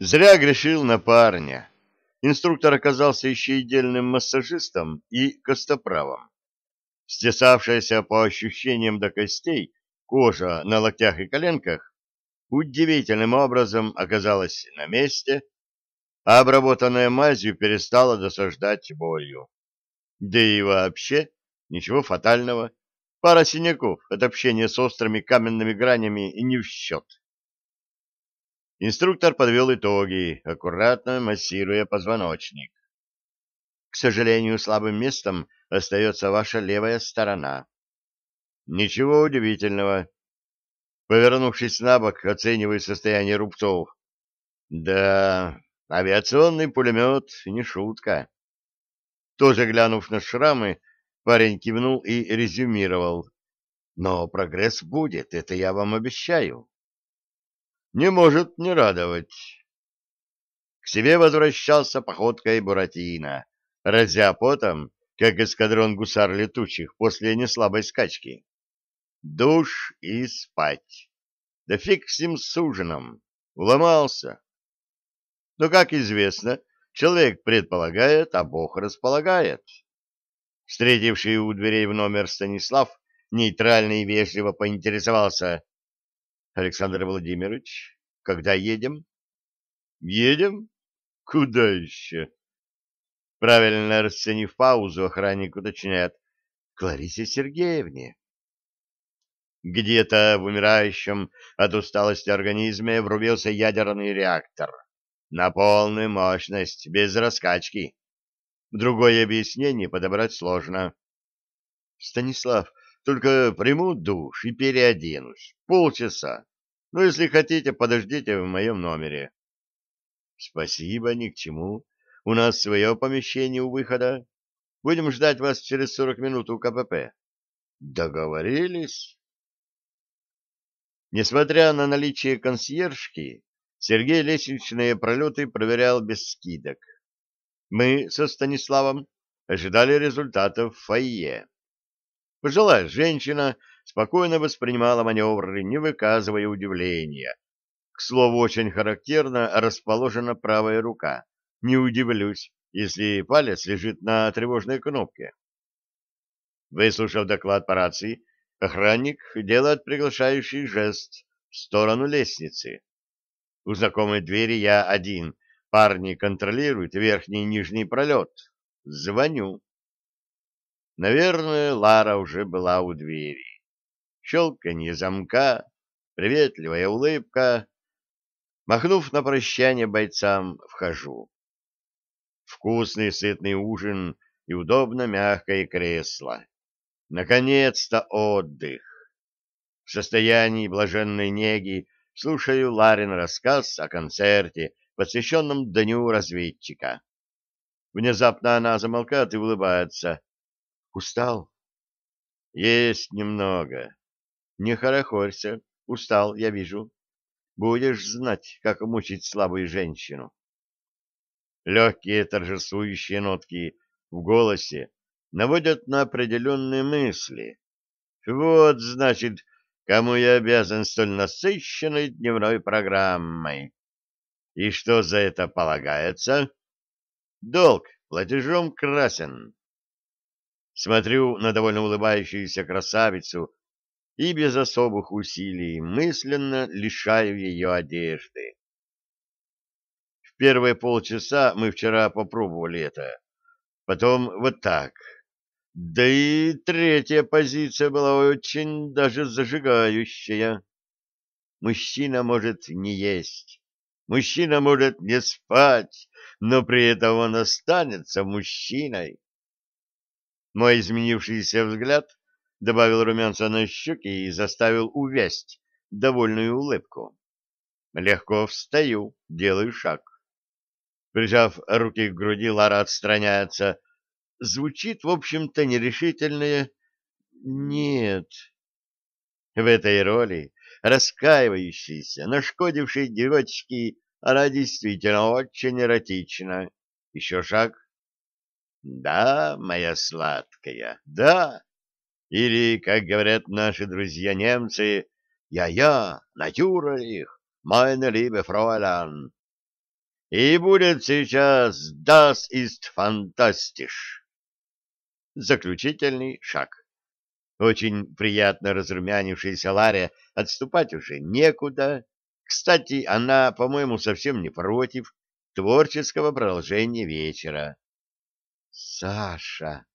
Зря грешил на парня. Инструктор оказался еще и массажистом и костоправом. Стесавшаяся по ощущениям до костей кожа на локтях и коленках удивительным образом оказалась на месте, а обработанная мазью перестала досаждать болью. Да и вообще ничего фатального. Пара синяков от общения с острыми каменными гранями и не в счет. Инструктор подвел итоги, аккуратно массируя позвоночник. К сожалению, слабым местом остается ваша левая сторона. Ничего удивительного. Повернувшись на бок, оценивая состояние рубцов. Да, авиационный пулемет не шутка. Тоже глянув на шрамы, парень кивнул и резюмировал. Но прогресс будет, это я вам обещаю не может не радовать. К себе возвращался походкой Буратино, разя потом, как эскадрон гусар летучих после неслабой скачки. Душ и спать. Да фиг с ним с ужином. Уломался. Но, как известно, человек предполагает, а Бог располагает. Встретивший у дверей в номер Станислав нейтрально и вежливо поинтересовался, Александр Владимирович, когда едем? Едем? Куда еще? Правильно расценив паузу, охранник уточняет. К Ларисе Сергеевне. Где-то в умирающем от усталости организме врубился ядерный реактор. На полную мощность, без раскачки. Другое объяснение подобрать сложно. Станислав, только приму душ и переоденусь. Полчаса. Ну, если хотите, подождите в моем номере. Спасибо, ни к чему. У нас свое помещение у выхода. Будем ждать вас через сорок минут у КПП. Договорились. Несмотря на наличие консьержки, Сергей лестничные пролеты проверял без скидок. Мы со Станиславом ожидали результатов в фойе. Пожилая женщина спокойно воспринимала маневры, не выказывая удивления. К слову, очень характерно расположена правая рука. Не удивлюсь, если палец лежит на тревожной кнопке. Выслушав доклад по рации, охранник делает приглашающий жест в сторону лестницы. У знакомой двери я один. Парни контролируют верхний и нижний пролет. Звоню. Наверное, Лара уже была у двери. Щелканье замка, приветливая улыбка. Махнув на прощание бойцам, вхожу. Вкусный сытный ужин и удобно мягкое кресло. Наконец-то отдых. В состоянии блаженной неги слушаю Ларин рассказ о концерте, посвященном Дню разведчика. Внезапно она замолкает и улыбается. Устал? Есть немного. Не хорохорься. Устал, я вижу. Будешь знать, как мучить слабую женщину. Легкие торжествующие нотки в голосе наводят на определенные мысли. Вот, значит, кому я обязан столь насыщенной дневной программой. И что за это полагается? Долг платежом красен. Смотрю на довольно улыбающуюся красавицу и без особых усилий мысленно лишаю ее одежды. В первые полчаса мы вчера попробовали это. Потом вот так. Да и третья позиция была очень даже зажигающая. Мужчина может не есть, мужчина может не спать, но при этом он останется мужчиной. Мой изменившийся взгляд добавил румянца на щеки и заставил увясть довольную улыбку. Легко встаю, делаю шаг. Прижав руки к груди, Лара отстраняется. Звучит, в общем-то, нерешительное «нет». В этой роли раскаивающейся, нашкодившей девочки, она действительно очень эротична. Еще шаг. Да, моя сладкая, да. Или, как говорят наши друзья-немцы, «Я-я, натюрlich, meine liebe Fräulein». И будет сейчас «Das ist fantastisch». Заключительный шаг. Очень приятно разрумянившаяся Лария отступать уже некуда. Кстати, она, по-моему, совсем не против творческого продолжения вечера. Саша.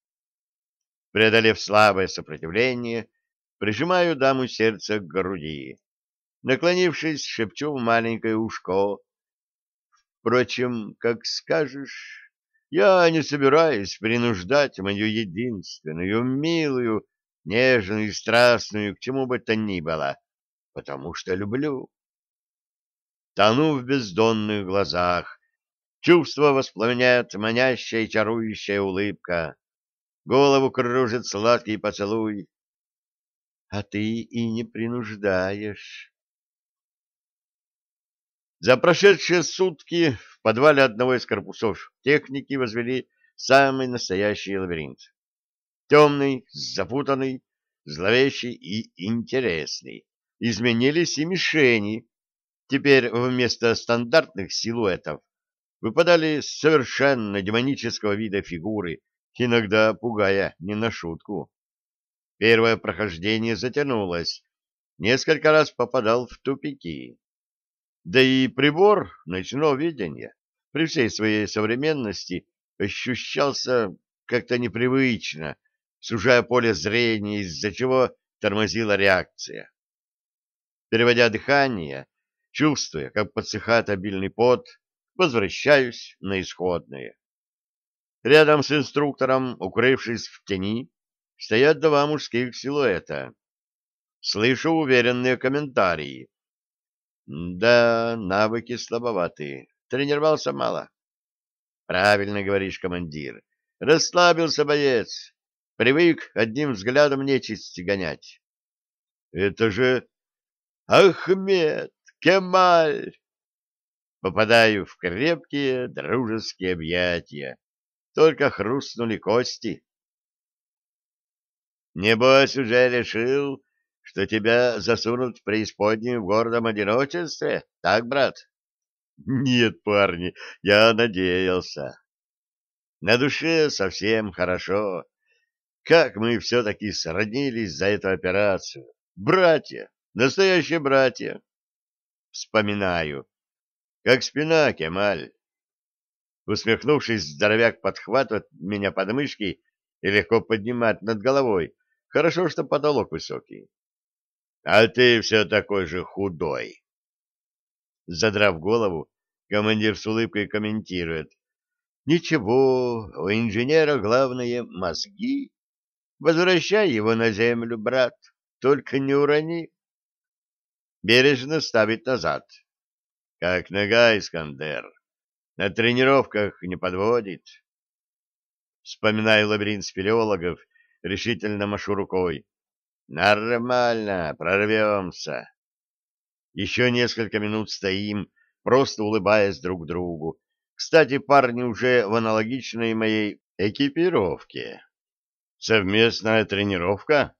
Преодолев слабое сопротивление, прижимаю даму сердце к груди. Наклонившись, шепчу в маленькое ушко. Впрочем, как скажешь, я не собираюсь принуждать мою единственную, милую, нежную и страстную к чему бы то ни было, потому что люблю. Тону в бездонных глазах, Чувство воспламеняет манящая и чарующая улыбка. Голову кружит сладкий поцелуй. А ты и не принуждаешь. За прошедшие сутки в подвале одного из корпусов техники возвели самый настоящий лабиринт. Темный, запутанный, зловещий и интересный. Изменились и мишени. Теперь вместо стандартных силуэтов выпадали совершенно демонического вида фигуры, иногда пугая не на шутку. Первое прохождение затянулось, несколько раз попадал в тупики. Да и прибор ночного видения при всей своей современности ощущался как-то непривычно, сужая поле зрения, из-за чего тормозила реакция. Переводя дыхание, чувствуя, как подсыхает обильный пот, возвращаюсь на исходные. Рядом с инструктором, укрывшись в тени, стоят два мужских силуэта. Слышу уверенные комментарии. Да, навыки слабоватые. Тренировался мало. Правильно говоришь, командир. Расслабился боец. Привык одним взглядом нечисти гонять. Это же Ахмед, Кемаль, попадаю в крепкие дружеские объятия. Только хрустнули кости. Небось, уже решил, что тебя засунут в преисподнюю в гордом одиночестве, так, брат? Нет, парни, я надеялся. На душе совсем хорошо. Как мы все-таки сроднились за эту операцию. Братья, настоящие братья. Вспоминаю, как спина, Кемаль. Усмехнувшись, здоровяк подхватывает меня под мышки и легко поднимает над головой. Хорошо, что потолок высокий. А ты все такой же худой. Задрав голову, командир с улыбкой комментирует. Ничего, у инженера главное — мозги. Возвращай его на землю, брат, только не урони. Бережно ставит назад. Как нога, Искандер. На тренировках не подводит. Вспоминаю лабиринт спелеологов, решительно машу рукой. Нормально, прорвемся. Еще несколько минут стоим, просто улыбаясь друг другу. Кстати, парни уже в аналогичной моей экипировке. Совместная тренировка?